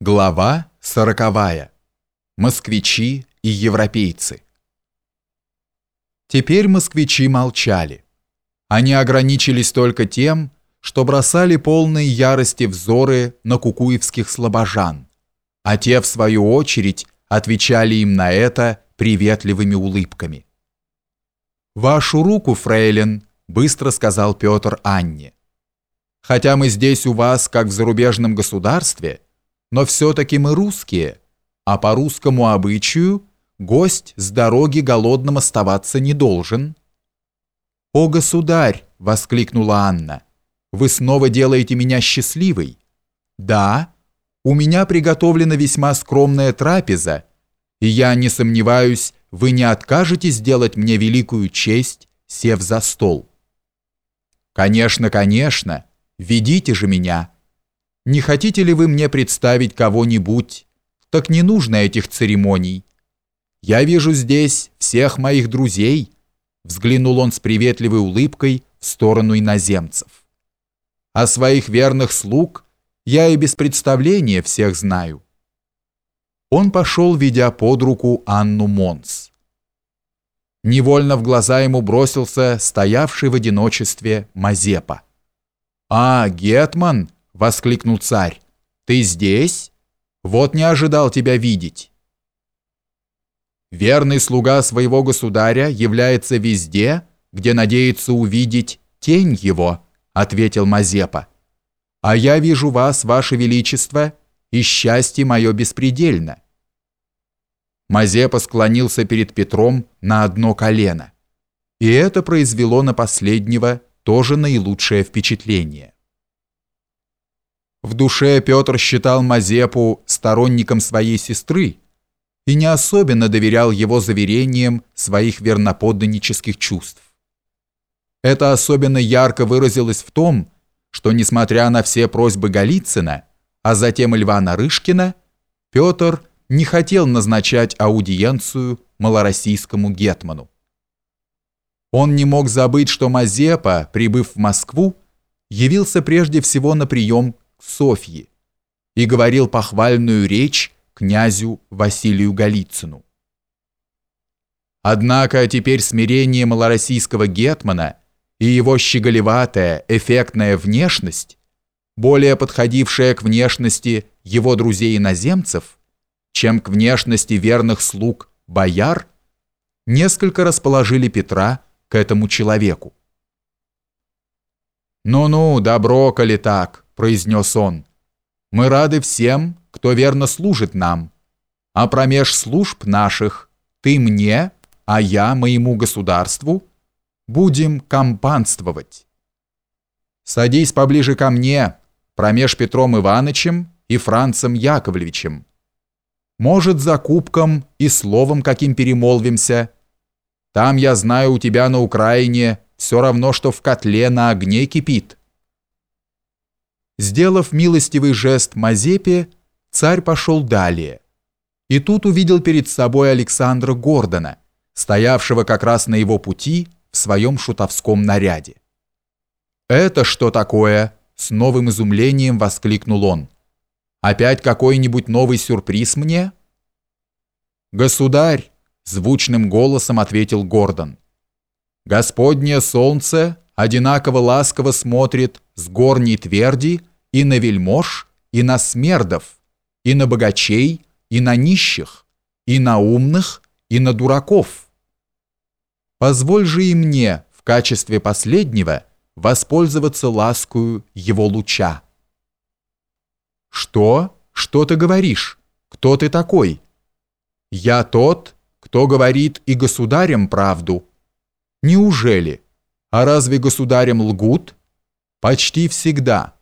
Глава сороковая. Москвичи и европейцы. Теперь москвичи молчали. Они ограничились только тем, что бросали полные ярости взоры на кукуевских слабожан, а те, в свою очередь, отвечали им на это приветливыми улыбками. «Вашу руку, фрейлин», — быстро сказал Петр Анне. «Хотя мы здесь у вас, как в зарубежном государстве», — но все-таки мы русские, а по русскому обычаю гость с дороги голодным оставаться не должен». «О, государь!» — воскликнула Анна. «Вы снова делаете меня счастливой?» «Да, у меня приготовлена весьма скромная трапеза, и я не сомневаюсь, вы не откажетесь сделать мне великую честь, сев за стол». «Конечно, конечно, ведите же меня!» Не хотите ли вы мне представить кого-нибудь? Так не нужно этих церемоний. Я вижу здесь всех моих друзей, взглянул он с приветливой улыбкой в сторону иноземцев. А своих верных слуг я и без представления всех знаю. Он пошел, ведя под руку Анну Монс. Невольно в глаза ему бросился стоявший в одиночестве Мазепа. «А, Гетман!» Воскликнул царь. Ты здесь? Вот не ожидал тебя видеть. Верный слуга своего государя является везде, где надеется увидеть тень его, ответил Мазепа. А я вижу вас, ваше величество, и счастье мое беспредельно. Мазепа склонился перед Петром на одно колено, и это произвело на последнего тоже наилучшее впечатление. В душе Петр считал Мазепу сторонником своей сестры и не особенно доверял его заверениям своих верноподданнических чувств. Это особенно ярко выразилось в том, что, несмотря на все просьбы Голицына, а затем и Льва Нарышкина, Петр не хотел назначать аудиенцию малороссийскому гетману. Он не мог забыть, что Мазепа, прибыв в Москву, явился прежде всего на прием к и говорил похвальную речь князю Василию Голицыну. Однако теперь смирение малороссийского гетмана и его щеголеватая, эффектная внешность, более подходившая к внешности его друзей-иноземцев, чем к внешности верных слуг бояр, несколько расположили Петра к этому человеку. «Ну-ну, добро, коли так», произнес он. «Мы рады всем, кто верно служит нам, а промеж служб наших ты мне, а я моему государству будем компанствовать. Садись поближе ко мне, промеж Петром Иванычем и Францем Яковлевичем. Может, за кубком и словом каким перемолвимся. Там, я знаю, у тебя на Украине все равно, что в котле на огне кипит. Сделав милостивый жест Мазепе, царь пошел далее. И тут увидел перед собой Александра Гордона, стоявшего как раз на его пути в своем шутовском наряде. «Это что такое?» – с новым изумлением воскликнул он. «Опять какой-нибудь новый сюрприз мне?» «Государь!» – звучным голосом ответил Гордон. «Господнее солнце одинаково ласково смотрит с горней тверди и на вельмож, и на смердов, и на богачей, и на нищих, и на умных, и на дураков. Позволь же и мне в качестве последнего воспользоваться ласкою его луча. Что? Что ты говоришь? Кто ты такой? Я тот, кто говорит и государям правду. Неужели? А разве государям лгут? Почти всегда.